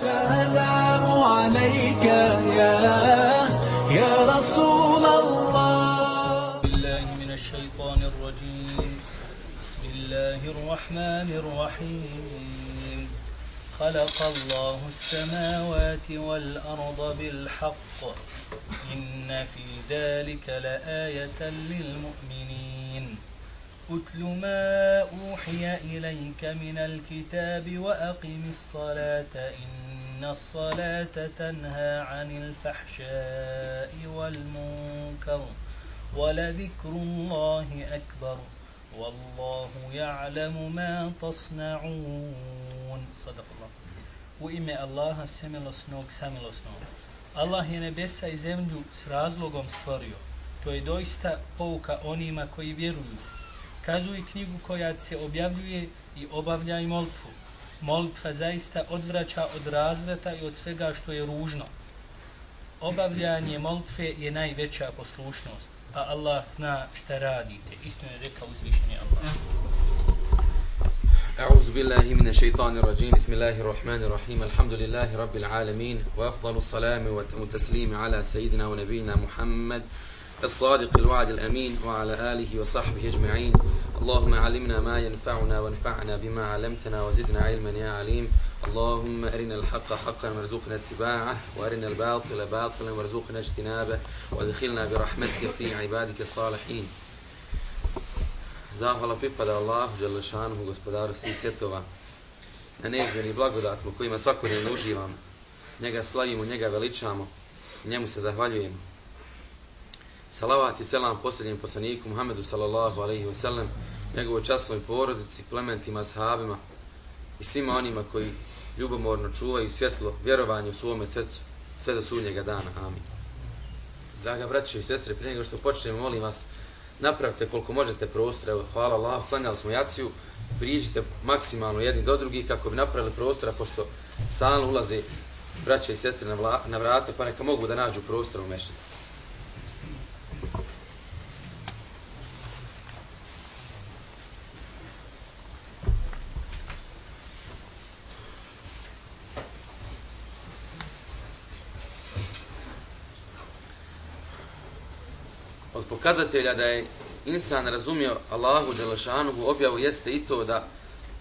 السلام عليك يا يا رسول الله. بالله من الشيطان الرجيم. بسم الله الرحمن الرحيم. خلق الله السماوات والأرض بالحق. إن في ذلك لآية للمؤمنين. أتل ما أوحي إليك من الكتاب وأقم الصلاة. إن الصلاة تنهى عن الفحشاء والمنكر ولذكر الله أكبر والله يعلم ما تصنعون صدق الله U ime Allaha semilosnog, samilosnog. Allah je nebesa i zemlju s razlogom stvorio. To je doista pouka onima koji vjeruju. Kazuj knjigu koja se objavljuje i obavlja i molitvu. Molitva zaista odvraća od razvrata i od svega što je ružno. Obavljanje molitve je najveća poslušnost, a Allah zna šta radite. Istino je rekao uzvišeni Allah. أعوذ بالله من الشيطان الرجيم بسم الله الرحمن الرحيم الحمد لله رب العالمين وأفضل الصلاة والتسليم على سيدنا ونبينا محمد الصادق الوعد الأمين وعلى آله وصحبه أجمعين اللهم علمنا ما ينفعنا وانفعنا بما علمتنا وزدنا علما يا عليم اللهم أرنا الحق حقا وارزقنا اتباعه وأرنا الباطل باطلا وارزقنا اجتنابه وادخلنا برحمتك في عبادك الصالحين Zahvala pripada Allahu, Đalešanuhu, gospodaru svih svjetova, na neizmjeni blagodatima kojima svakodnevno uživamo. Njega slavimo, njega veličamo, njemu se zahvaljujemo. Salavat i selam posljednjem poslaniku Muhammedu sallallahu alaihi wa sallam, njegovoj časnoj porodici, plementima, sahabima i svima onima koji ljubomorno čuvaju svjetlo vjerovanje u svome srcu sve do sudnjega dana. Amin. Draga braćo i sestre, prije nego što počnemo, molim vas, napravite koliko možete prostora, evo, hvala Allah, klanjali smo jaciju, priđite maksimalno jedni do drugih kako bi napravili prostora, pošto stalno ulaze braće i sestre na, vla, na vrate, pa neka mogu da nađu prostor u mešinu. Pokazatelja da je insan razumio Allahu Đelešanuhu objavu jeste i to da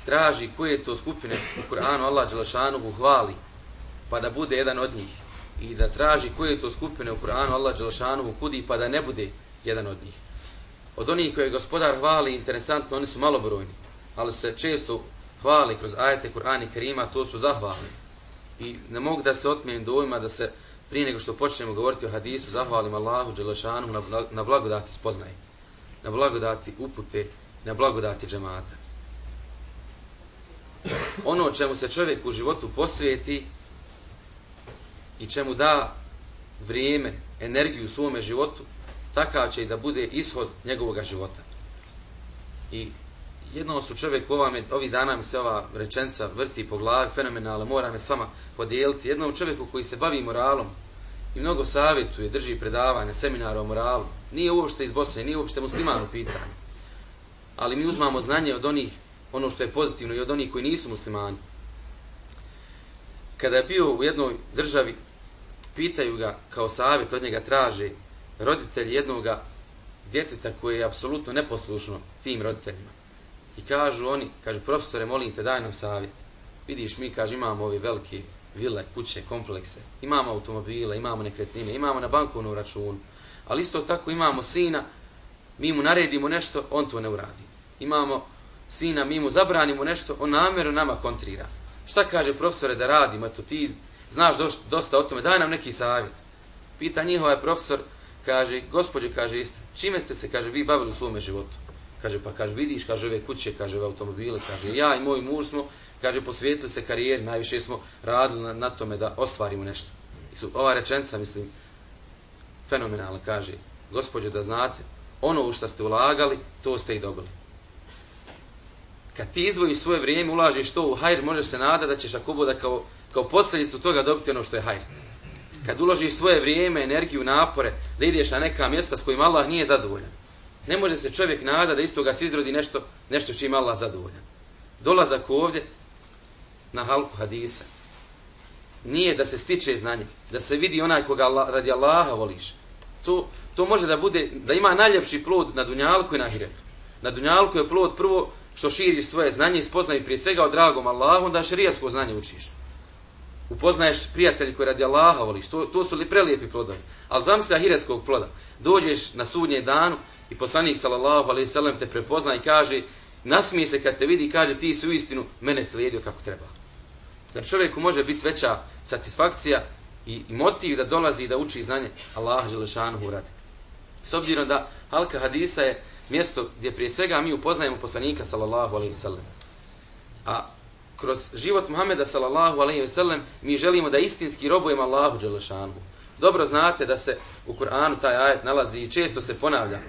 traži koje to skupine u Kur'anu Allah Đelešanuhu hvali pa da bude jedan od njih i da traži koje to skupine u Kur'anu Allah Đelešanuhu kudi pa da ne bude jedan od njih. Od onih koje gospodar hvali, interesantno, oni su malobrojni, ali se često hvali kroz ajete Kur'ana i Kerima, to su zahvalni. I ne mogu da se otmijem dojma da se prije nego što počnemo govoriti o hadisu, zahvalim Allahu Đelešanu na, na blagodati spoznaje, na blagodati upute, na blagodati džemata. Ono čemu se čovjek u životu posvijeti i čemu da vrijeme, energiju u svome životu, takav će i da bude ishod njegovog života. I jedno su čovjek ovame, ovi dana mi se ova rečenca vrti po glavi, fenomenalno, moram je s vama podijeliti. Jednom čovjeku koji se bavi moralom i mnogo savjetuje, drži predavanja, seminara o moralu, nije uopšte iz Bosne, nije uopšte musliman u pitanju. Ali mi uzmamo znanje od onih, ono što je pozitivno i od onih koji nisu muslimani. Kada je bio u jednoj državi, pitaju ga kao savjet od njega traže roditelji jednog djeteta koje je apsolutno neposlušno tim roditeljima. I kažu oni, kaže profesore, molim te, daj nam savjet. Vidiš, mi, kaže, imamo ove velike vile, kuće, komplekse, imamo automobile, imamo nekretnine, imamo na bankovnom računu, ali isto tako imamo sina, mi mu naredimo nešto, on to ne uradi. Imamo sina, mi mu zabranimo nešto, on namjerno nama kontrira. Šta kaže profesore da radimo, eto ti znaš dosta o tome, daj nam neki savjet. Pita njihova je profesor, kaže, gospođe, kaže, isto, čime ste se, kaže, vi bavili u svome životu? Kaže, pa kaže, vidiš, kaže, ove kuće, kaže, ove automobile, kaže, ja i moj muž smo, kaže, posvijetili se karijeri, najviše smo radili na, na tome da ostvarimo nešto. I su, ova rečenca, mislim, fenomenalna, kaže, gospođo, da znate, ono u što ste ulagali, to ste i dobili. Kad ti izdvojiš svoje vrijeme, ulažiš to u hajr, možeš se nada da ćeš ako bude kao, kao posljedicu toga dobiti ono što je hajr. Kad uložiš svoje vrijeme, energiju, napore, da ideš na neka mjesta s kojima Allah nije zadovoljan, ne može se čovjek nada da istoga se izrodi nešto, nešto čim Allah zadovoljan. Dolazak ovdje na halku hadisa nije da se stiče znanje, da se vidi onaj koga Allah, radi Allaha voliš. To, to može da bude, da ima najljepši plod na dunjalku i na hiretu. Na dunjalku je plod prvo što širiš svoje znanje i spoznaj prije svega o dragom Allahu, onda širijasko znanje učiš. Upoznaješ prijatelji koji radi Allaha voliš, to, to su li prelijepi plodovi. Ali znam se ahiretskog ploda. Dođeš na sudnje danu i poslanik sallallahu alaihi sallam te prepozna i kaže, nasmije se kad te vidi i kaže ti si u istinu mene slijedio kako treba. Znači čovjeku može biti veća satisfakcija i, i motiv da dolazi i da uči znanje Allaha Želešanu radi. S obzirom da halka hadisa je mjesto gdje prije svega mi upoznajemo poslanika sallallahu alaihi sallam. A kroz život Muhameda sallallahu alejhi ve sellem mi želimo da istinski robujemo Allahu dželešanu. Dobro znate da se u Kur'anu taj ajet nalazi i često se ponavlja.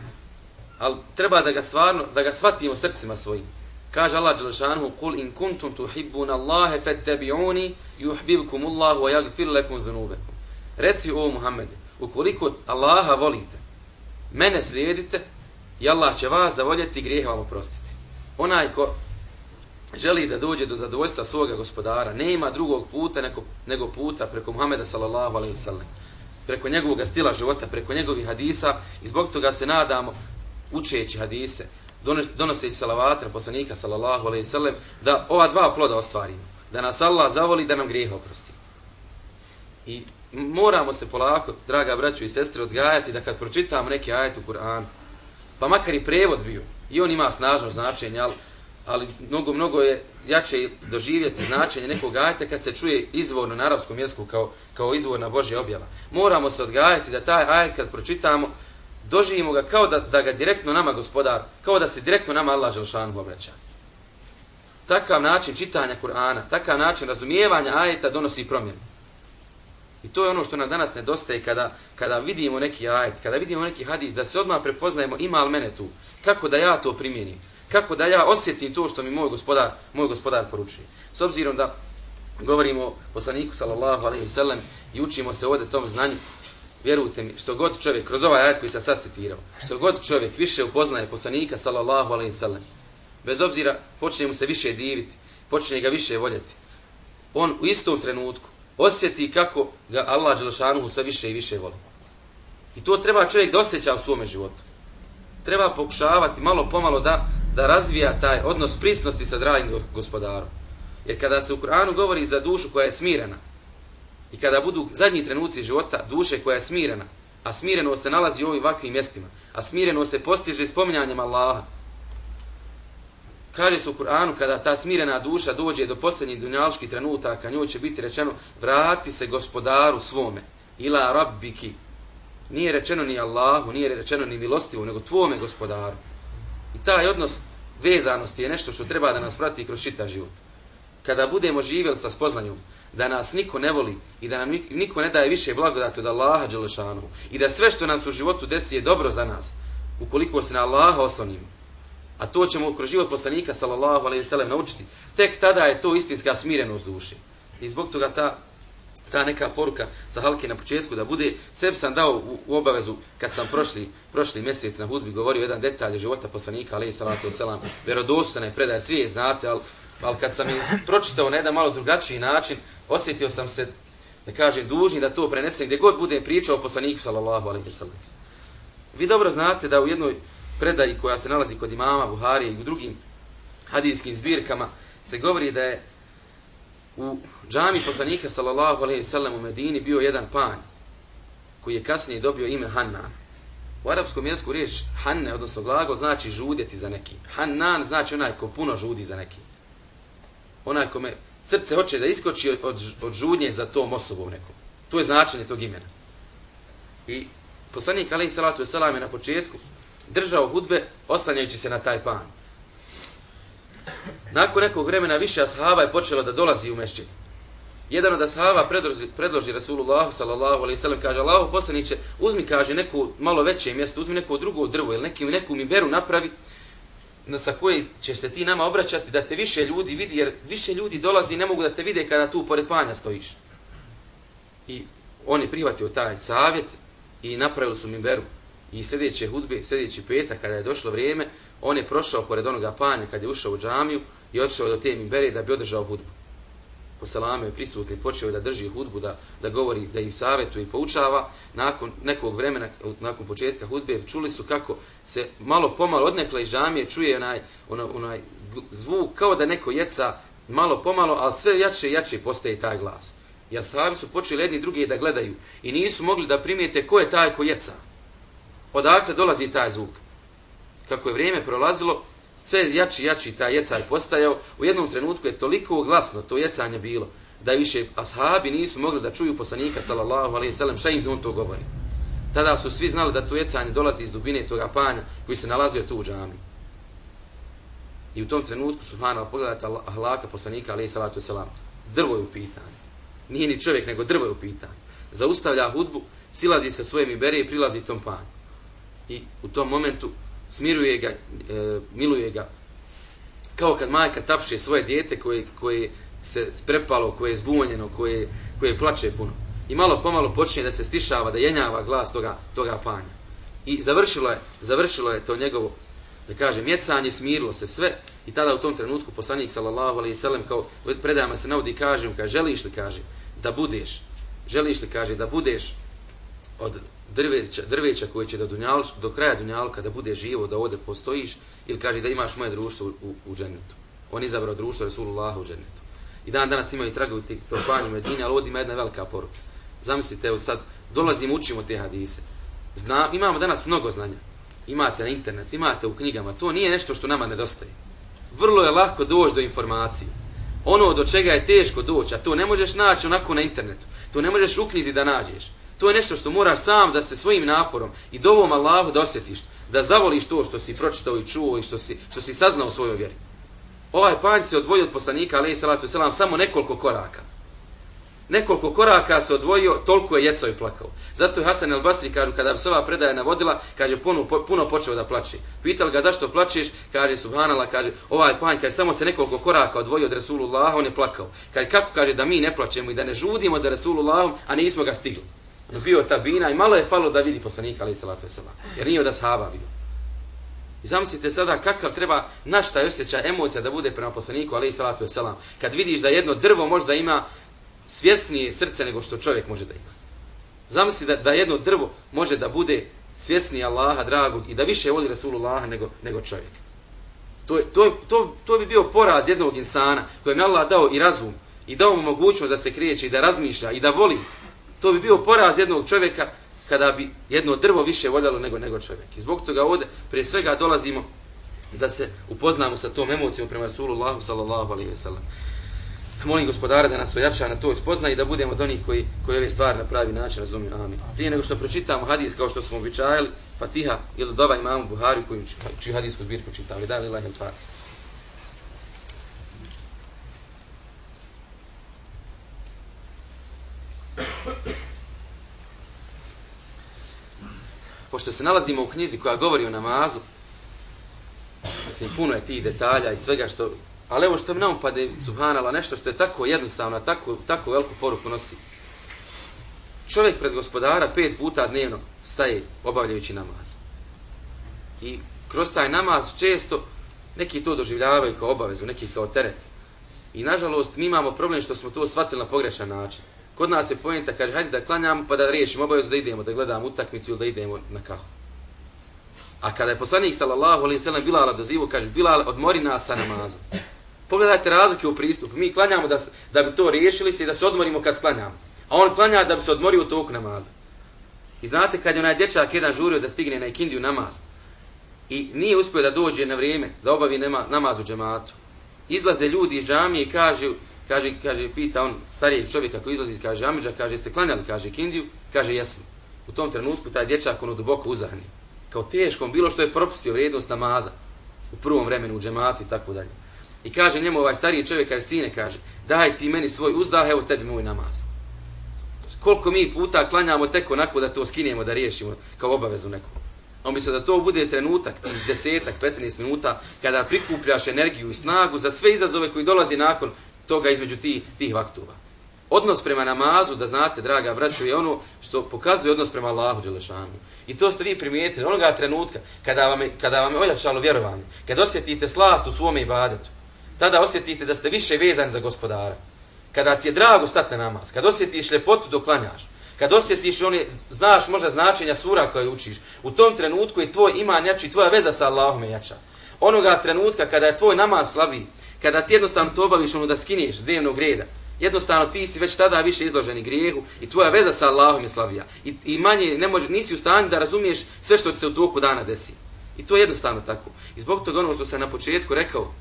Al treba da ga stvarno, da ga shvatimo srcima svojim. Kaže Allah dželešanu: Kul in kuntum tuhibbuna Allaha fattabi'uni yuhibbukum Allahu wa yaghfir lakum dhunubakum. Reci o Muhammede, ukoliko Allaha volite, mene slijedite i Allah će vas zavoljeti i grijehe vam oprostiti. Onaj ko želi da dođe do zadovoljstva svoga gospodara, nema drugog puta nego, nego puta preko Muhameda sallallahu alaihi sallam. Preko njegovog stila života, preko njegovih hadisa i zbog toga se nadamo učeći hadise, donoseći salavate na poslanika sallallahu alaihi sallam, da ova dva ploda ostvarimo. Da nas Allah zavoli, da nam grijeh oprosti. I moramo se polako, draga braću i sestre, odgajati da kad pročitamo neki ajet u Kur'anu, pa makar i prevod bio, i on ima snažno značenje, ali, ali mnogo, mnogo je jače doživjeti značenje nekog ajeta kad se čuje izvorno na arapskom jeziku kao, kao izvorna Božja objava. Moramo se odgajati da taj ajet kad pročitamo, doživimo ga kao da, da ga direktno nama gospodar, kao da se direktno nama Allah Želšanu obraća. Takav način čitanja Kur'ana, takav način razumijevanja ajeta donosi promjenu. I to je ono što nam danas nedostaje kada, kada vidimo neki ajet, kada vidimo neki hadis, da se odmah prepoznajemo ima li mene tu, kako da ja to primjenim, kako da ja osjetim to što mi moj gospodar, moj gospodar poručuje. S obzirom da govorimo o poslaniku sallallahu alejhi ve sellem i učimo se ovdje tom znanju, vjerujte mi, što god čovjek, kroz ovaj ajet koji sam sad citirao, što god čovjek više upoznaje poslanika, sallallahu alejhi ve sellem, bez obzira, počne mu se više diviti, počne ga više voljeti, on u istom trenutku osjeti kako ga Allah Đelšanuhu sve više i više voli. I to treba čovjek da osjeća u svome životu. Treba pokušavati malo pomalo da, da razvija taj odnos prisnosti sa dragim gospodarom. Jer kada se u Kur'anu govori za dušu koja je smirena, I kada budu zadnji trenuci života duše koja je smirena, a smireno se nalazi u ovim ovakvim mjestima, a smireno se postiže spominjanjem Allaha, kaže se u Kur'anu kada ta smirena duša dođe do posljednjih dunjaličkih trenutaka, njoj će biti rečeno vrati se gospodaru svome, ila rabbiki, nije rečeno ni Allahu, nije rečeno ni milostivu, nego tvome gospodaru. I taj odnos vezanosti je nešto što treba da nas prati kroz čitav život. Kada budemo živjeli sa spoznanjom, da nas niko ne voli i da nam niko ne daje više blagodati od Allaha Đelešanu i da sve što nas u životu desi je dobro za nas ukoliko se na Allaha oslonimo. A to ćemo kroz život poslanika sallallahu alaihi sallam naučiti. Tek tada je to istinska smirenost duše. I zbog toga ta, ta neka poruka sa halke na početku da bude, sebi sam dao u, u obavezu kad sam prošli, prošli mjesec na hudbi govorio jedan detalj života poslanika alaihi salatu wasalam, verodostane predaje, svi je znate, ali ali kad sam je pročitao na jedan malo drugačiji način, osjetio sam se, da kažem, dužni da to prenesem gdje god budem pričao o poslaniku, sallallahu alaihi wa sallam. Vi dobro znate da u jednoj predaji koja se nalazi kod imama Buharije i u drugim hadijskim zbirkama se govori da je u džami poslanika, sallallahu alejhi ve sellem u Medini bio jedan panj koji je kasnije dobio ime Hannan. U arapskom jeziku riječ Hanne, odnosno glagol, znači žudjeti za neki. Hannan znači onaj ko puno žudi za neki onaj kome srce hoće da iskoči od, od žudnje za tom osobom nekom. To je značenje tog imena. I poslanik alaih salatu wasalam je na početku držao hudbe oslanjajući se na taj pan. Nakon nekog vremena više ashaba je počelo da dolazi u mešćid. Jedan od ashaba predloži, predloži Rasulullah sallallahu alaihi sallam kaže Allah poslaniće uzmi kaže neko malo veće mjesto, uzmi neko drugo drvo ili neki, neku mi beru napravi na sa koje će se ti nama obraćati da te više ljudi vidi, jer više ljudi dolazi i ne mogu da te vide kada tu pored panja stojiš. I on je prihvatio taj savjet i napravili su beru. I sljedeće hudbe, sljedeći petak, kada je došlo vrijeme, on je prošao pored onoga panja kad je ušao u džamiju i otišao do te mimbere da bi održao hudbu. poselame je prisutni, počeo da drži hudbu, da, da govori, da ih savjetuje i poučava, nakon nekog vremena, nakon početka hudbe, čuli su kako se malo pomalo odnekla iz žamije čuje onaj, onaj, onaj zvuk, kao da neko jeca malo pomalo, ali sve jače i jače postaje taj glas. I ashabi su počeli jedni drugi da gledaju i nisu mogli da primijete ko je taj ko jeca. Odakle dolazi taj zvuk. Kako je vrijeme prolazilo, sve jači jači taj jecaj postajao, u jednom trenutku je toliko glasno to jecanje bilo, da više ashabi nisu mogli da čuju poslanika, sallallahu alaihi sallam, šta im on to govori. Tada su svi znali da to jecanje dolazi iz dubine toga panja koji se nalazio tu u džami. I u tom trenutku, subhanallah, pogledajte ahlaka poslanika, alaihi sallatu sallam, drvo je u pitanju. Nije ni čovjek, nego drvo je u pitanju. Zaustavlja hudbu, silazi sa svoje mibere i prilazi tom panju. I u tom momentu smiruje ga, e, miluje ga, kao kad majka tapše svoje dijete koje, koje se prepalo, koje je zbunjeno, koje, koje plače puno. I malo pomalo počne da se stišava, da jenjava glas toga, toga panja. I završilo je, završilo je to njegovo, da kaže, mjecanje, smirilo se sve. I tada u tom trenutku poslanik, sallallahu alaihi sallam, kao predajama se navodi, kaže mu, kaže, želiš li, kaže, da budeš, želiš li, kaže, da budeš od drveća, drveća koje će do, dunjal, do kraja dunjalka da bude živo, da ovdje postojiš, ili kaže da imaš moje društvo u, u, u džennetu. On izabrao društvo Resulullah u džennetu. I dan danas imaju tragovi tih panju Medine, ali ovdje ima jedna velika poruka. Zamislite, evo sad, dolazimo, učimo te hadise. Zna, imamo danas mnogo znanja. Imate na internet, imate u knjigama. To nije nešto što nama nedostaje. Vrlo je lako doći do informacije. Ono do čega je teško doći, a to ne možeš naći onako na internetu. To ne možeš u knjizi da nađeš. To je nešto što moraš sam da se svojim naporom i dovom Allahu da osjetiš, da zavoliš to što si pročitao i čuo i što si, što si saznao u svojoj vjeri. Ovaj panj se odvojio od poslanika, ali salatu selam, samo nekoliko koraka. Nekoliko koraka se odvojio, toliko je jecao i plakao. Zato je Hasan el Basri, kažu, kada bi se ova predaja navodila, kaže, puno, puno počeo da plače. Pitali ga zašto plačeš, kaže, subhanala, kaže, ovaj panj, kaže, samo se nekoliko koraka odvojio od Rasulullaha, on je plakao. Kaže, kako kaže da mi ne plačemo i da ne žudimo za Rasulullahom, a nismo ga stigli bio tabina i malo je falo da vidi poslanika ali salatu selam jer nije od ashaba bio. I zamislite sada kakav treba naš taj osjećaj emocija da bude prema poslaniku ali salatu selam kad vidiš da jedno drvo možda ima svjesnije srce nego što čovjek može da ima. Zamisli da, da jedno drvo može da bude svjesni Allaha dragog i da više voli Rasulullaha nego, nego čovjek. To, to, to, to bi bio poraz jednog insana kojem je Allah dao i razum i dao mu mogućnost da se kriječe i da razmišlja i da voli To bi bio poraz jednog čovjeka kada bi jedno drvo više voljalo nego nego čovjek. I zbog toga ovdje prije svega dolazimo da se upoznamo sa tom emocijom prema Rasulullahu sallallahu alaihi ve sellem. Molim gospodara da nas ojača na to spozna i da budemo od onih koji, koji ove stvari na pravi način razumiju. Amin. Prije nego što pročitamo hadis kao što smo običajali, Fatiha ili doba imamu Buhari koju, čiju hadisku zbirku čitali. Da li lahem Fatiha. Pošto se nalazimo u knjizi koja govori o namazu, mislim, puno je tih detalja i svega što, ali evo što mi nam upade, subhanala, nešto što je tako jednostavno, tako, tako veliku poruku nosi. Čovjek pred gospodara pet puta dnevno staje obavljajući namaz. I kroz taj namaz često neki to doživljavaju kao obavezu, neki kao teret. I nažalost mi imamo problem što smo to shvatili na pogrešan način. Kod nas je pojenta, kaže, hajde da klanjamo pa da riješimo obavezu da idemo, da gledamo utakmicu ili da idemo na kahu. A kada je poslanik sallallahu alaihi sallam Bilala dozivu, kaže, Bilal, odmori nas sa namazom. Pogledajte razlike u pristupu. Mi klanjamo da, da bi to riješili se i da se odmorimo kad sklanjamo. A on klanja da bi se odmorio u toku namaza. I znate kad je onaj dječak jedan žurio da stigne na ikindiju namaz i nije uspio da dođe na vrijeme da obavi nema, namaz u džematu. Izlaze ljudi iz džamije i kažu, kaže, kaže, pita on starijeg čovjeka koji izlazi, kaže, Amidža, kaže, jeste klanjali, kaže, kindiju, kaže, jesmo. U tom trenutku taj dječak ono duboko uzahni. Kao teškom, bilo što je propustio vrijednost namaza u prvom vremenu, u džematu i tako dalje. I kaže njemu ovaj stariji čovjek, kaže, sine, kaže, daj ti meni svoj uzdah, evo tebi moj namaz. Koliko mi puta klanjamo tek onako da to skinemo, da riješimo kao obavezu neku. On misle da to bude trenutak, desetak, 15 minuta, kada prikupljaš energiju i snagu za sve izazove koji dolazi nakon toga između tih, tih vaktova. Odnos prema namazu, da znate, draga braćo, je ono što pokazuje odnos prema Allahu Đelešanu. I to ste vi primijetili onoga trenutka kada vam je, kada vam je ojačalo vjerovanje, kada osjetite slast u svome ibadetu, tada osjetite da ste više vezani za gospodara. kada ti je drago stati na namaz, kad osjetiš ljepotu dok klanjaš, kad osjetiš one, znaš možda značenja sura koje učiš, u tom trenutku je tvoj iman jači, tvoja veza sa Allahom je jača. Onoga trenutka kada je tvoj namaz slabiji, kada ti jednostavno to obaviš ono da skineš dnevnog reda, jednostavno ti si već tada više izloženi grijehu i tvoja veza sa Allahom je slavija. I, i manje ne može, nisi u stanju da razumiješ sve što se u toku dana desi. I to je jednostavno tako. I zbog toga ono što sam na početku rekao,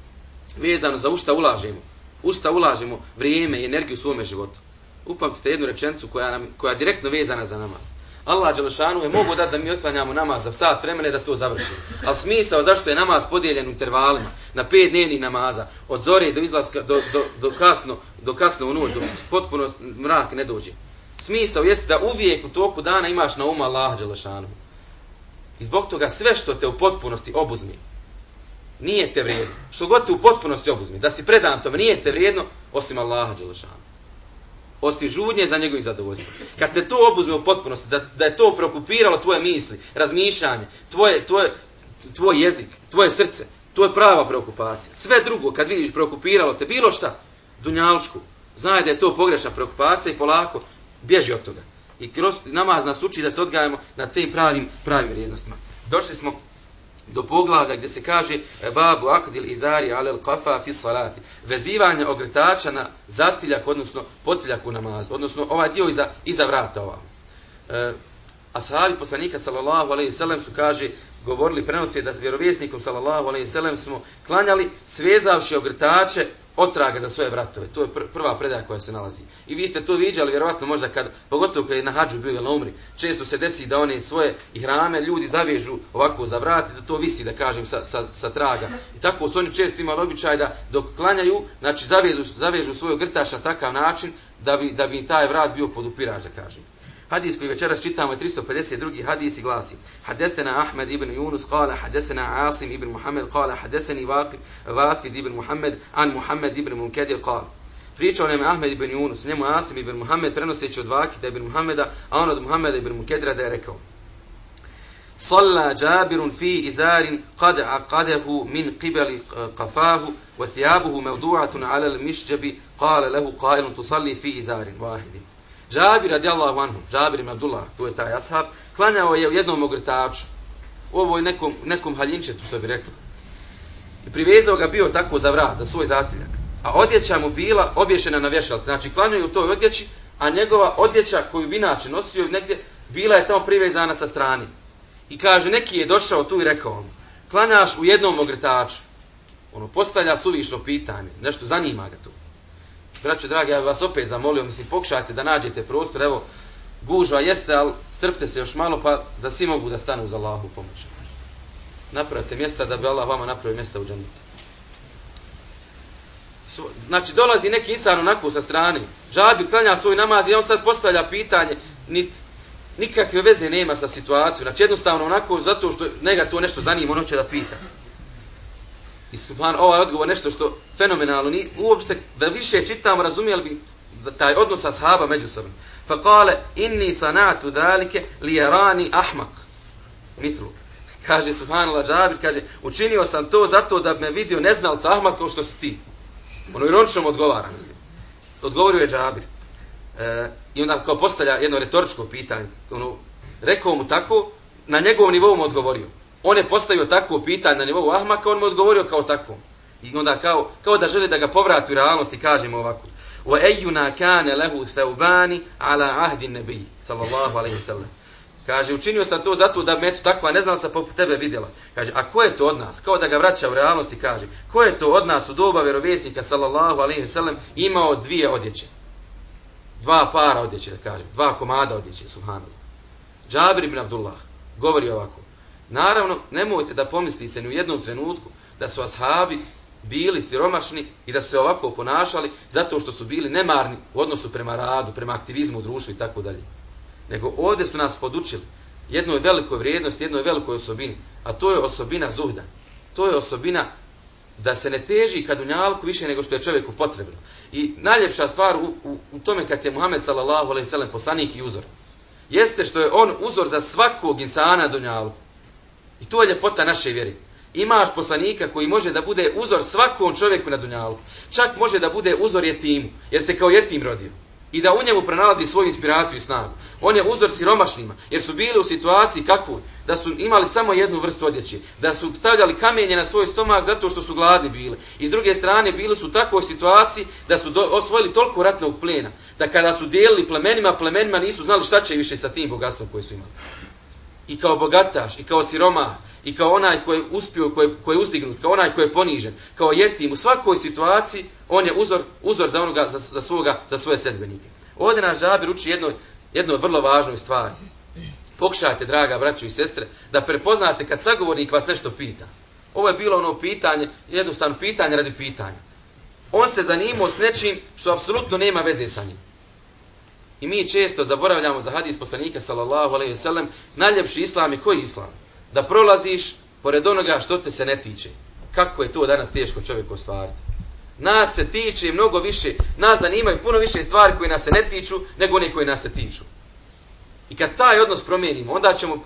vezano za ušta ulažemo, ušta ulažemo vrijeme i energiju u svome životu. Upamtite jednu rečenicu koja, nam, koja je direktno vezana za namaz. Allah Đelešanu je mogu dati da mi otklanjamo namaz za sat vremena da to završimo. Ali smisao zašto je namaz podijeljen u intervalima na pet dnevnih namaza, od zore do izlaska, do, do, do, kasno, do kasno u noć, do potpuno mrak ne dođe. Smisao jeste da uvijek u toku dana imaš na umu Allah Đelešanu. I zbog toga sve što te u potpunosti obuzmi, nije te vrijedno. Što god te u potpunosti obuzmi, da si predan tome, nije te vrijedno, osim Allaha Đelešanu. Osim žudnje za njegovim zadovoljstvom. Kad te to obuzme u potpunosti, da, da je to preokupiralo tvoje misli, razmišljanje, tvoje, tvoje, tvoj jezik, tvoje srce, to je prava preokupacija. Sve drugo, kad vidiš preokupiralo te bilo šta, dunjalučku, znaj da je to pogrešna preokupacija i polako bježi od toga. I kroz namaz nas uči da se odgajamo na tim pravim, pravim vrijednostima. Došli smo do poglavlja gdje se kaže e, babu akdil izari alel kafa fi salati. Vezivanje ogrtača na zatiljak, odnosno potiljak u namazu. Odnosno ovaj dio iza, iza vrata ovam. E, ashabi poslanika sallallahu alaihi sallam su kaže govorili, prenosi da s vjerovjesnikom sallallahu alaihi sallam smo klanjali svezavši ogrtače otraga za svoje vratove. To je pr prva predaja koja se nalazi. I vi ste to viđali, vjerovatno možda kad, pogotovo kad je na hađu bio na umri, često se desi da one svoje ihrame ljudi zavežu ovako za vrat i da to visi, da kažem, sa, sa, sa traga. I tako su oni često imali običaj da dok klanjaju, znači zavežu, zavežu svoju grtaš na takav način da bi, da bi taj vrat bio podupirač, da kažem. Hadis koji večeras čitamo je 352. hadis i glasi Hadesena Ahmed ibn Yunus kala hadesena Asim ibn Muhammed kala hadeseni Vafid ibn Muhammed an Muhammed ibn Munkedir kala Pričao nam Ahmed ibn Yunus, njemu Asim ibn Muhammed prenoseći od Vakida ibn Muhammeda, a on od Muhammeda ibn Munkedira da je rekao صلى جابر في إزار قد عقده من قبل قفاه وثيابه موضوعة على المشجب قال له قائل تصلي في إزار واحد Džabir radijallahu anhu, Džabir ibn Abdullah, to je taj ashab, klanjao je u jednom ogrtaču, u ovoj nekom, nekom haljinčetu, što bi rekli. I privezao ga bio tako za vrat, za svoj zatiljak. A odjeća mu bila obješena na vješalci. Znači, klanjao je u toj odjeći, a njegova odjeća koju bi inače nosio negdje, bila je tamo privezana sa strani. I kaže, neki je došao tu i rekao mu, klanjaš u jednom ogrtaču. Ono, postavlja suvišno pitanje, nešto zanima ga tu. Braćo, dragi, ja vas opet zamolio, mislim, pokušajte da nađete prostor, evo, gužva jeste, ali strpte se još malo, pa da svi mogu da stanu za Allahu pomoć. Napravite mjesta da bi Allah vama napravio mjesta u džanetu. Znači, dolazi neki insan onako sa strane, džabi klanja svoj namaz i on sad postavlja pitanje, nit, nikakve veze nema sa situacijom. Znači, jednostavno onako, zato što njega to nešto zanima, ono će da pita. I subhan, ovaj odgovor nešto što fenomenalno, ni, uopšte da više čitam, razumijeli bi taj odnos ashaba međusobno. Fa kale, inni sanatu dhalike li jarani ahmak. Mitluk. Kaže subhanallah džabir, kaže, učinio sam to zato da bi me vidio neznalca ahmak kao što si ti. Ono ironično odgovara, mislim. Odgovorio je džabir. E, I onda kao postavlja jedno retoričko pitanje. Ono, rekao mu tako, na njegovom nivou mu odgovorio. On je postavio takvo pitanje na nivou Ahmaka, on mu odgovorio kao tako. I onda kao, kao da želi da ga povrati u realnost i kažemo ovako. Wa ayyuna kana lahu thawbani ala ahdi nabi sallallahu alayhi wasallam. Kaže, učinio sam to zato da me eto takva neznalca poput tebe vidjela. Kaže, a ko je to od nas? Kao da ga vraća u realnosti, kaže, ko je to od nas u doba vjerovjesnika, sallallahu alaihi sallam, imao dvije odjeće? Dva para odjeće, da kaže, dva komada odjeće, subhanallah. Džabir ibn Abdullah govori ovako, Naravno, nemojte da pomislite ni u jednom trenutku da su ashabi bili siromašni i da su se ovako ponašali zato što su bili nemarni u odnosu prema radu, prema aktivizmu u društvu i tako dalje. Nego ovdje su nas podučili jednoj velikoj vrijednosti, jednoj velikoj osobini, a to je osobina zuhda. To je osobina da se ne teži kad unjalku više nego što je čovjeku potrebno. I najljepša stvar u, u, u tome kad je Muhammed sallallahu alejhi ve sellem poslanik i uzor, jeste što je on uzor za svakog insana dunjalku. I to je ljepota naše vjere. Imaš poslanika koji može da bude uzor svakom čovjeku na dunjalu. Čak može da bude uzor jetimu, jer se kao jetim rodio. I da u njemu pronalazi svoju inspiraciju i snagu. On je uzor siromašnima, jer su bili u situaciji kakvu, da su imali samo jednu vrstu odjeće, da su stavljali kamenje na svoj stomak zato što su gladni bili. I s druge strane bili su u takvoj situaciji da su do, osvojili toliko ratnog plena, da kada su dijelili plemenima, plemenima nisu znali šta će više sa tim bogatstvom koje su imali. I kao bogataš, i kao siroma, i kao onaj koji je uspio, koji, koji je uzdignut, kao onaj koji je ponižen, kao jetim, u svakoj situaciji, on je uzor, uzor za onoga, za, za, svoga, za svoje sedbenike. Ovdje nas žabir uči jedno, jedno vrlo važnoj stvari. Pokušajte, draga braćo i sestre, da prepoznate kad sagovornik vas nešto pita. Ovo je bilo ono pitanje, jednostavno pitanje radi pitanja. On se zanimao s nečim što apsolutno nema veze sa njim. I mi često zaboravljamo za hadis poslanika sallallahu alejhi ve sellem, najljepši islam je koji islam? Da prolaziš pored onoga što te se ne tiče. Kako je to danas teško čovjeku ostvariti? Nas se tiče mnogo više, nas zanimaju puno više stvari koje nas se ne tiču nego one koje nas se tiču. I kad taj odnos promijenimo, onda ćemo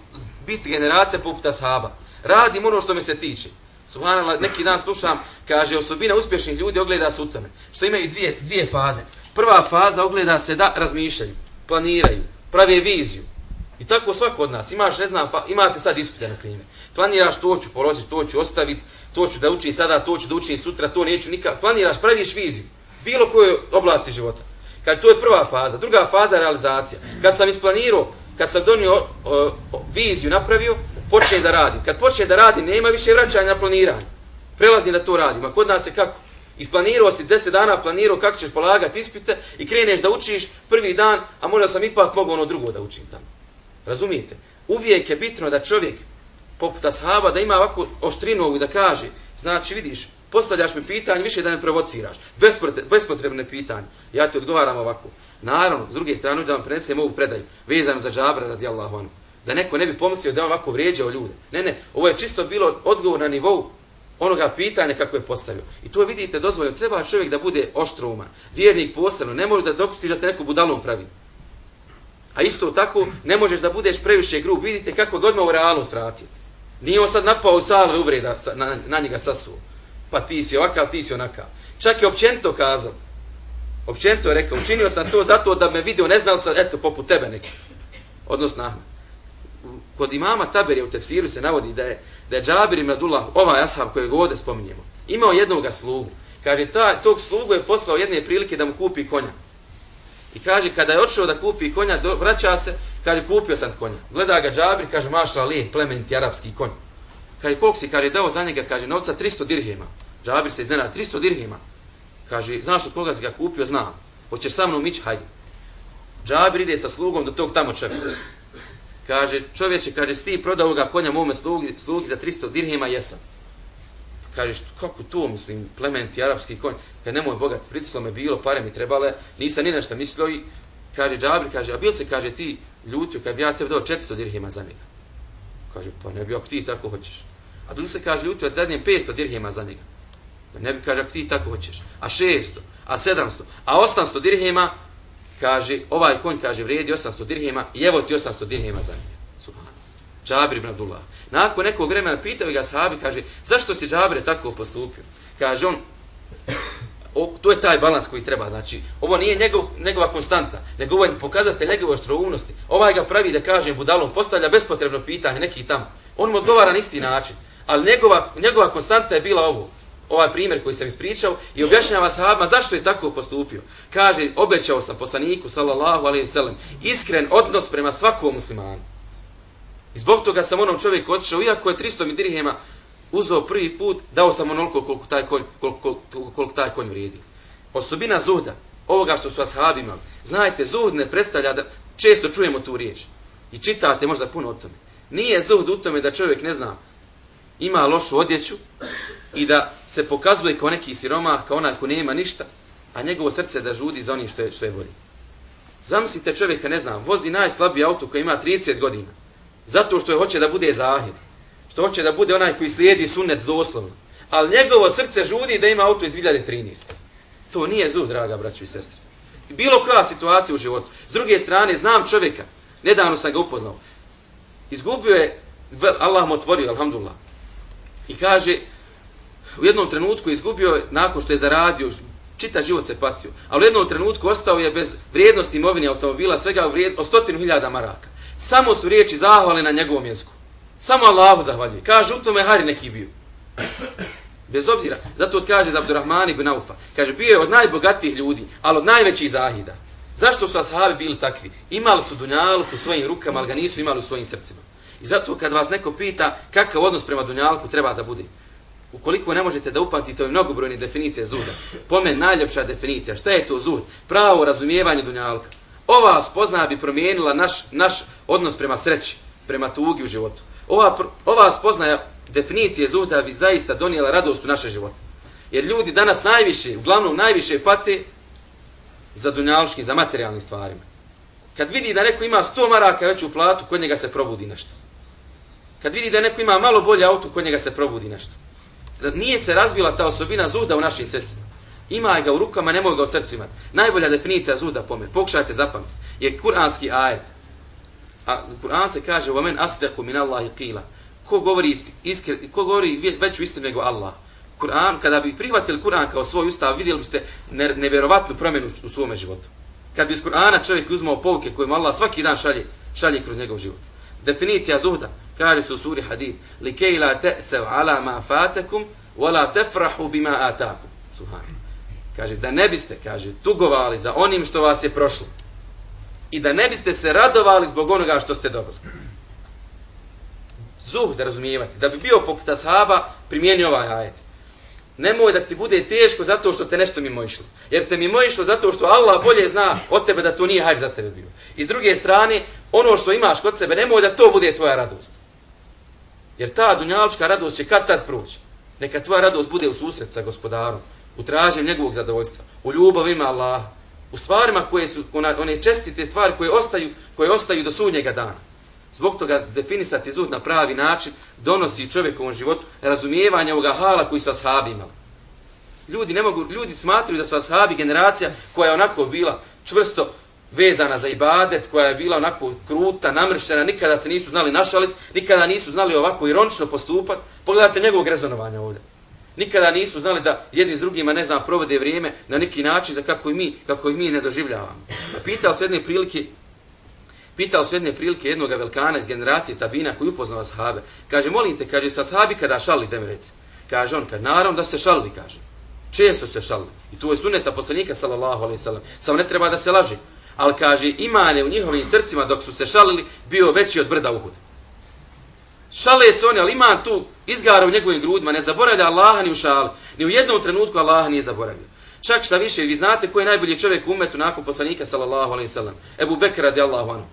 biti generacija poput ashaba. Radim ono što me se tiče. Subhanallah, neki dan slušam, kaže, osobina uspješnih ljudi ogleda se u tome. Što imaju dvije, dvije faze. Prva faza ogleda se da razmišljaju, planiraju, prave viziju. I tako svako od nas. Imaš, ne znam, imate sad ispite, na primjer. Planiraš to ću položiti, to ću ostaviti, to ću da učim sada, to ću da učim sutra, to neću nikad. Planiraš, praviš viziju. Bilo koje oblasti života. Kad to je prva faza. Druga faza je realizacija. Kad sam isplanirao, kad sam donio o, o, viziju napravio, počnem da radim. Kad počnem da radim, nema više vraćanja na planiranje. Prelazim da to radim. A kod nas je kako? Isplanirao si 10 dana, planirao kako ćeš polagati ispite i kreneš da učiš prvi dan, a možda sam ipak mogao ono drugo da učim tamo. Razumijete? Uvijek je bitno da čovjek, poput ashaba, da ima ovako oštrinu da kaže, znači vidiš, postavljaš mi pitanje, više da me provociraš. Bespotrebne pitanje. Ja ti odgovaram ovako. Naravno, s druge strane, da vam prenesem ovu predaju, vezano za džabra radijallahu anhu. Da neko ne bi pomislio da je on ovako vrijeđao ljude. Ne, ne, ovo je čisto bilo odgovor na nivou onoga pitanja kako je postavio. I to vidite, dozvoljeno, treba čovjek da bude oštrouman, vjernik posebno, ne može da dopustiš da te neku budalom pravi. A isto tako, ne možeš da budeš previše grub. Vidite kako god odmah u realnost vratio. Nije on sad napao salve uvreda na, na njega sasuo. Pa ti si ovakav, ti si onakav. Čak je općenito kazao. Općenito je rekao, učinio sam to zato da me vidio neznalca, eto, poput tebe neki. Odnosno, Kod imama Taberija u tefsiru se navodi da je, da je Džabir ibn Abdullah, ovaj ashab kojeg ovdje spominjemo, imao jednog slugu. Kaže, ta, tog slugu je poslao jedne prilike da mu kupi konja. I kaže, kada je odšao da kupi konja, do, vraća se, kaže, kupio sam konja. Gleda ga Džabir, kaže, maša lijep, plemeniti arapski konj. Kaže, koliko si, kaže, dao za njega, kaže, novca 300 dirhima. Džabir se iznena, 300 dirhima. Kaže, znaš od koga si ga kupio? Znam. Hoćeš sa mnom ići? Hajde. Džabir ide sa slugom do tog tamo čovjeka. Kaže, čovječe, kaže, sti prodao ga konja mome slugi, slugi za 300 dirhima, jesam. Kaže, što, kako to, mislim, plementi, arapski konj. Kaže, nemoj bogat, pritislo me bilo, pare mi trebale, nisam ni nešto mislio i kaže, Džabir, kaže, a bil se, kaže, ti ljutio, kad bi ja tebe dao 400 dirhima za njega. Kaže, pa ne bi, ako ti tako hoćeš. A bil se, kaže, ljutio, da dadnem 500 dirhima za njega. Ne bi, kaže, ako ti tako hoćeš. A 600, a 700, a 800 dirhima, kaže, ovaj konj, kaže, vrijedi 800 dirhema i evo ti 800 dirhema za njega. Subhan. Džabir ibn Abdullah. Nakon nekog vremena pitao ga sahabi, kaže, zašto si Džabire tako postupio? Kaže on, o, to je taj balans koji treba, znači, ovo nije njegov, njegova konstanta, nego ovo je pokazatelj njegove oštrounosti. Ovaj ga pravi, da kažem, budalom, postavlja bespotrebno pitanje, neki tamo. On mu odgovara na isti način, ali njegova, njegova konstanta je bila ovo, ovaj primjer koji sam ispričao i objašnjava sahabima zašto je tako postupio. Kaže, obećao sam poslaniku, sallallahu alaihi sallam, iskren odnos prema svakom muslimanu. I zbog toga sam onom čovjeku otišao, iako je 300 mi dirhema uzeo prvi put, dao sam onoliko koliko taj konj, koliko, koliko, koliko taj konj vrijedi. Osobina zuhda, ovoga što su ashabi imali. Znajte, zuhd ne predstavlja da često čujemo tu riječ. I čitate možda puno o tome. Nije zuhd u tome da čovjek ne zna, ima lošu odjeću i da se pokazuje kao neki siroma, kao onaj ko nema ništa, a njegovo srce da žudi za onim što je, što je bolji. Zamislite čovjeka, ne znam, vozi najslabiji auto koji ima 30 godina. Zato što je hoće da bude zahid. Što hoće da bude onaj koji slijedi sunnet doslovno. Ali njegovo srce žudi da ima auto iz 2013. To nije zud, draga braću i sestre. Bilo koja situacija u životu. S druge strane, znam čovjeka, nedavno sam ga upoznao. Izgubio je, Allah mu otvorio, alhamdulillah. I kaže, u jednom trenutku izgubio je, nakon što je zaradio, čita život se patio, ali u jednom trenutku ostao je bez vrijednosti imovine automobila, svega vrijed, o stotinu hiljada maraka. Samo su riječi zahvale na njegovom jeziku. Samo Allahu zahvaljuje. Kaže, u tome Hari neki bio. Bez obzira. Zato se kaže za Abdurrahman ibn Aufa. Kaže, bio je od najbogatijih ljudi, ali od najvećih zahida. Zašto su ashabi bili takvi? Imali su dunjaluk u svojim rukama, ali ga nisu imali u svojim srcima. I zato kad vas neko pita kakav odnos prema dunjalku treba da bude, ukoliko ne možete da upamtite ove mnogobrojne definicije zuda, pomen najljepša definicija, šta je to zud? Pravo razumijevanje dunjalka. Ova spoznaja bi promijenila naš, naš odnos prema sreći, prema tugi u životu. Ova, ova spoznaja definicije zuhda bi zaista donijela radost u naše živote. Jer ljudi danas najviše, uglavnom najviše pate za dunjaličkim, za materijalnim stvarima. Kad vidi da neko ima 100 maraka veću platu, kod njega se probudi nešto Kad vidi da neko ima malo bolje auto, kod njega se probudi nešto. Nije se razvila ta osobina zuhda u našim srcima. Ima ga u rukama, ne mogu ga u srcu imati. Najbolja definicija zuhda pomjer, pokušajte zapamtiti, je kuranski ajet. A Kur'an se kaže, وَمَنْ أَسْتَقُ مِنَ اللَّهِ قِيلًا ko govori, iskre, ko govori veću istinu nego Allah. Kur'an, kada bi prihvatili Kur'an kao svoj ustav, vidjeli biste nevjerovatnu promjenu u svome životu. Kad bi iz Kur'ana čovjek uzmao pouke koje mu Allah svaki dan šalje, šalje kroz njegov život. Definicija zuhda, kaže se u suri Hadid, likej la te'sev ala ma fatakum wa la tafrahu bima atakum. Suhan. Kaže, da ne biste, kaže, tugovali za onim što vas je prošlo. I da ne biste se radovali zbog onoga što ste dobili Zuhd da razumijevati, da bi bio poput ashaba, primijenio ovaj ajet. Nemoj da ti bude teško zato što te nešto mimo išlo. Jer te mimo išlo zato što Allah bolje zna od tebe da to nije hajr za tebe bio. I s druge strane, ono što imaš kod sebe, nemoj da to bude tvoja radost. Jer ta dunjalička radost će kad tad proći. Neka tvoja radost bude u susret sa gospodarom, u traženju njegovog zadovoljstva, u ljubavima Allaha, u stvarima koje su, one čestite stvari koje ostaju, koje ostaju do sudnjega dana. Zbog toga definisati zuhd na pravi način donosi čovjekovom životu razumijevanje ovoga hala koji su ashabi imali. Ljudi, ne mogu, ljudi smatruju da su ashabi generacija koja je onako bila čvrsto vezana za ibadet, koja je bila onako kruta, namrštena, nikada se nisu znali našaliti, nikada nisu znali ovako ironično postupati. Pogledajte njegovog rezonovanja ovdje. Nikada nisu znali da jedni s drugima, ne znam, provode vrijeme na neki način za kako i mi, kako i mi ne doživljavamo. Pa pitao se jedne prilike Pitao su jedne prilike jednog velikana iz generacije Tabina koji upoznao sahabe. Kaže, molim te, kaže, sa sahabi kada šali, demerec? Kaže on, kaže, naravno da se šalili, kaže. Često se šalili. I tu je suneta poslanika, sallallahu alaihi sallam. Samo ne treba da se laži. Ali kaže, imane u njihovim srcima dok su se šalili, bio veći od brda Uhud. Šale se oni, ali iman tu izgara u njegovim grudima, ne zaboravlja Allaha ni u šali. Ni u jednom trenutku Allaha nije zaboravio. Čak šta više, vi znate ko je najbolji čovjek u umetu nakon poslanika, sallallahu alaihi sallam. Ebu Bekr radijallahu anhu.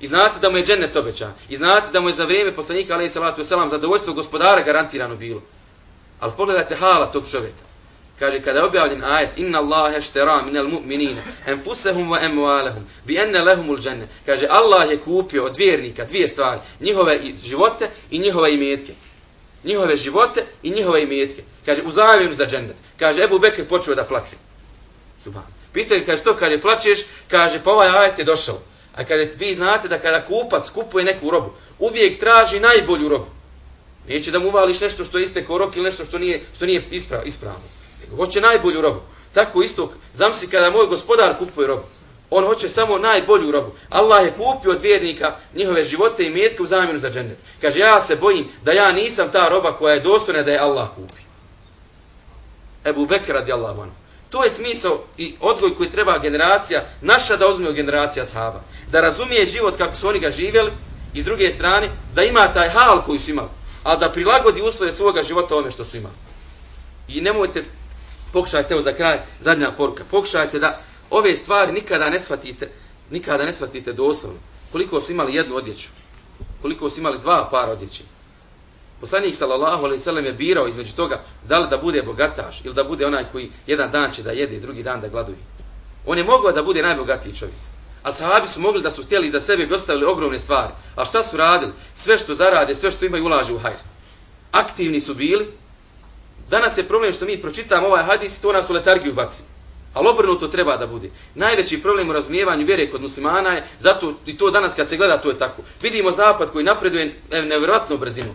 I znate da mu je džennet obećan. I znate da mu je za vrijeme poslanika alejhi salatu vesselam zadovoljstvo gospodara garantirano bilo. Al pogledajte hala tog čovjeka. Kaže kada je objavljen ajet inna Allaha ashtara min al-mu'minina anfusahum wa amwalahum bi anna lahum al-janna. Kaže Allah je kupio od vjernika dvije stvari, njihove živote i njihove imetke. Njihove živote i njihove imetke. Kaže u zamjenu za džennet. Kaže Ebu Bekr počeo da plače. Subhan. Pitaju, kaže što kad je plačeš, kaže pa ovaj ajet je došao. A kada vi znate da kada kupac kupuje neku robu, uvijek traži najbolju robu. Neće da mu uvališ nešto što je iste korok ili nešto što nije, što nije isprav, ispravno. Nego hoće najbolju robu. Tako isto, zamsi kada moj gospodar kupuje robu. On hoće samo najbolju robu. Allah je kupio od vjernika njihove živote i metke u zamjenu za džennet. Kaže, ja se bojim da ja nisam ta roba koja je dostojna da je Allah kupi. Ebu Bekr radi Allah vanu. To je smisao i odgoj koji treba generacija, naša da uzme od generacija sahaba. Da razumije život kako su oni ga živjeli i s druge strane da ima taj hal koji su imali. A da prilagodi uslove svoga života ome što su imali. I nemojte, pokušajte evo za kraj, zadnja poruka, pokušajte da ove stvari nikada ne shvatite, nikada ne shvatite doslovno. Koliko su imali jednu odjeću, koliko su imali dva para odjeće, Poslanik sallallahu alejhi ve sellem je birao između toga da li da bude bogataš ili da bude onaj koji jedan dan će da jede, drugi dan da gladuje. On je mogao da bude najbogatiji čovjek. A sahabi su mogli da su htjeli za sebe bi ostavili ogromne stvari. A šta su radili? Sve što zarade, sve što imaju ulaže u hajr. Aktivni su bili. Danas je problem što mi pročitamo ovaj hadis i to nas u letargiju baci. Ali obrnuto treba da bude. Najveći problem u razumijevanju vjere kod muslimana je, zato i to danas kad se gleda to je tako. Vidimo zapad koji napreduje nevjerojatno brzinom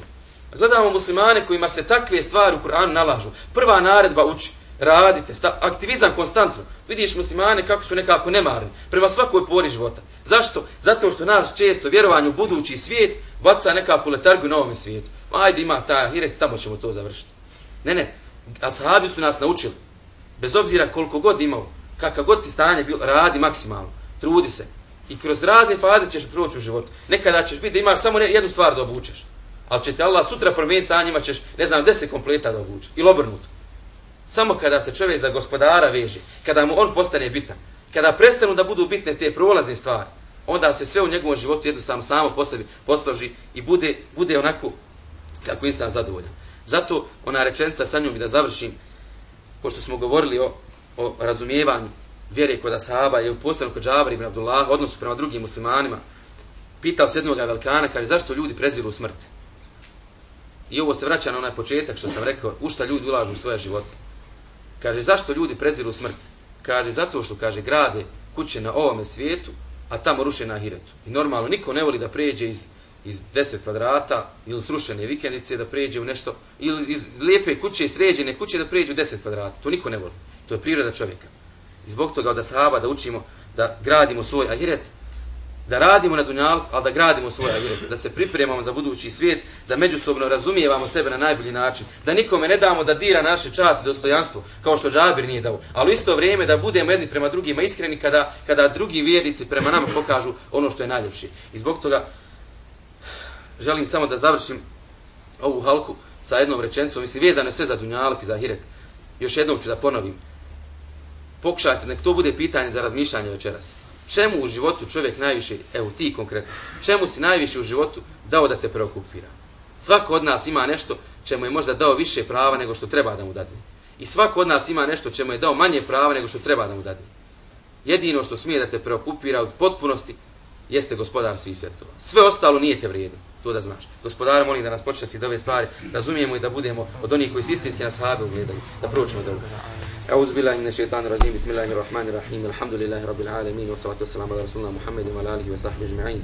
Gledamo muslimane kojima se takve stvari u Kur'anu nalažu. Prva naredba uči, radite, sta, aktivizam konstantno. Vidiš muslimane kako su nekako nemarni prema svakoj pori života. Zašto? Zato što nas često vjerovanju u budući svijet baca nekakvu letargu na ovom svijetu. Ajde ima ta hiret, tamo ćemo to završiti. Ne, ne, ashabi su nas naučili. Bez obzira koliko god imao, kakav god ti stanje bilo, radi maksimalno, trudi se. I kroz razne faze ćeš proći u životu. Nekada ćeš biti da imaš samo jednu stvar da obučeš. Ali će te Allah sutra promijeniti stanje, imat ćeš, ne znam, deset kompleta da obuče. Ili obrnuto. Samo kada se čovjek za gospodara veže, kada mu on postane bitan, kada prestanu da budu bitne te prolazne stvari, onda se sve u njegovom životu jednostavno samo po sebi posloži i bude, bude onako kako insan zadovoljan. Zato ona rečenica sa njom i da završim, pošto smo govorili o, o razumijevanju vjere kod Ashaba i posebno kod Džabra ibn Abdullah, odnosu prema drugim muslimanima, pitao se jednog velikana, kaže, zašto ljudi preziru smrt? I ovo se vraća na onaj početak što sam rekao, u šta ljudi ulažu u svoje živote. Kaže, zašto ljudi preziru smrt? Kaže, zato što, kaže, grade kuće na ovome svijetu, a tamo ruše na hiretu. I normalno, niko ne voli da pređe iz, iz 10 kvadrata ili srušene vikendice da pređe u nešto, ili iz lijepe kuće i sređene kuće da pređe u 10 kvadrata. To niko ne voli. To je priroda čovjeka. I zbog toga od ashaba da učimo da gradimo svoj ahiret, da radimo na dunjalku, ali da gradimo svoje ahiret, da se pripremamo za budući svijet, da međusobno razumijevamo sebe na najbolji način, da nikome ne damo da dira naše časti i dostojanstvo, kao što Džabir nije dao, ali u isto vrijeme da budemo jedni prema drugima iskreni kada, kada drugi vjernici prema nama pokažu ono što je najljepše. I zbog toga želim samo da završim ovu halku sa jednom rečencom, mislim, vezano je sve za dunjalku i za ahiret. Još jednom ću da ponovim. Pokušajte, nek to bude pitanje za razmišljanje večeras. Čemu u životu čovjek najviše, evo ti konkretno, čemu si najviše u životu dao da te preokupira? Svako od nas ima nešto čemu je možda dao više prava nego što treba da mu dadne. I svako od nas ima nešto čemu je dao manje prava nego što treba da mu dadne. Jedino što smije da te preokupira od potpunosti jeste gospodar svih svjetova. Sve ostalo nije te vrijedno, to da znaš. Gospodar molim da nas počne da ove stvari razumijemo i da budemo od onih koji se istinski na sahabe ugledaju, da pročimo dobro. أعوذ بالله من الشيطان الرجيم بسم الله الرحمن الرحيم الحمد لله رب العالمين والصلاة والسلام على رسولنا محمد وعلى آله وصحبه أجمعين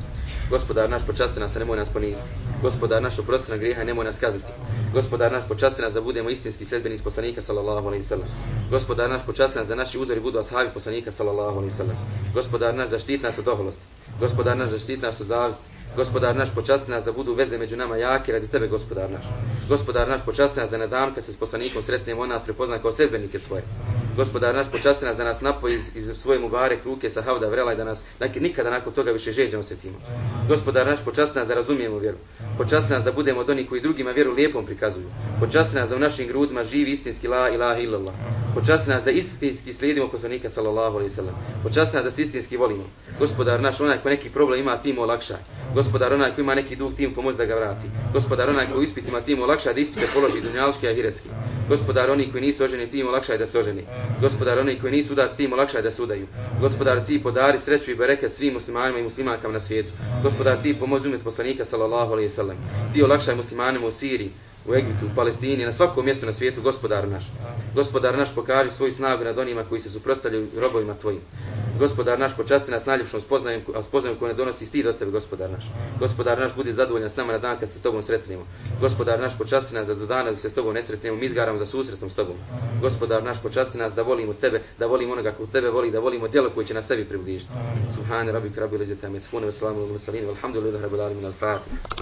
Gospodar naš počasti nas, nemoj nas poniziti. Gospodar naš oprosti na grijeha, nemoj nas kazniti. Gospodar naš počasti nas da budemo istinski sledbeni iz poslanika sallallahu alaihi sallam. Gospodar naš počasti nas da naši uzori budu ashabi poslanika sallallahu alaihi sallam. Gospodar naš zaštiti nas od oholosti. Gospodar naš zaštiti nas od zavisti. Gospodar naš počasti nas da budu veze među nama jake radi tebe, gospodar naš. Gospodar naš počasti nas da na dan kad se s poslanikom sretnemo, on nas prepozna kao sledbenike svoje. Gospodar naš počasti nas da nas napoji iz, iz svoje mubare ruke sa havda vrela i da nas da nikada nakon toga više žeđa osjetimo. Gospodar naš počasti nas da razumijemo vjeru. Počasti nas da budemo od onih koji drugima vjeru lijepom prikazuju. Počasti nas da u našim grudima živi istinski la ilaha illallah. Počasti nas da istinski slijedimo poslanika sallallahu alaihi sallam. Počasti nas da se istinski volimo. Gospodar naš, onaj ko neki problem ima, ti mu olakšaj. Gospodar onaj koji ima neki dug, tim mu da ga vrati. Gospodar onaj koji ispitima, tim mu olakšaj da ispite položi dunjalški i ahiretski. Gospodar oni koji nisu oženi, tim olakšaj da se oženi. Gospodar oni koji nisu udati, tim olakšaj da se udaju. Gospodar ti podari sreću i bereket svim muslimanima i muslimankama na svijetu. Gospodar ti pomozi umet poslanika sallallahu alaihi sallam. Ti olakšaj muslimanima u Siriji, u Egiptu, u Palestini, na svakom mjestu na svijetu, gospodar naš. Gospodar naš pokaži svoju snagu nad onima koji se suprostavljaju robovima tvojim. Gospodar naš počasti nas najljepšom spoznajem, a spoznajem koju ne donosi stid od tebe, gospodar naš. Gospodar naš budi zadovoljan s nama na dan kad se s tobom sretnemo. Gospodar naš počasti nas da do dana dok se s tobom ne sretnemo, mi izgaramo za susretom s tobom. Gospodar naš počasti nas da volimo tebe, da volimo onoga ko tebe voli, da volimo djelo koje će nas tebi približiti. Subhane rabbika rabbil izzati amma yasifun wa salamun alal mursalin walhamdulillahi rabbil alamin al-fatih.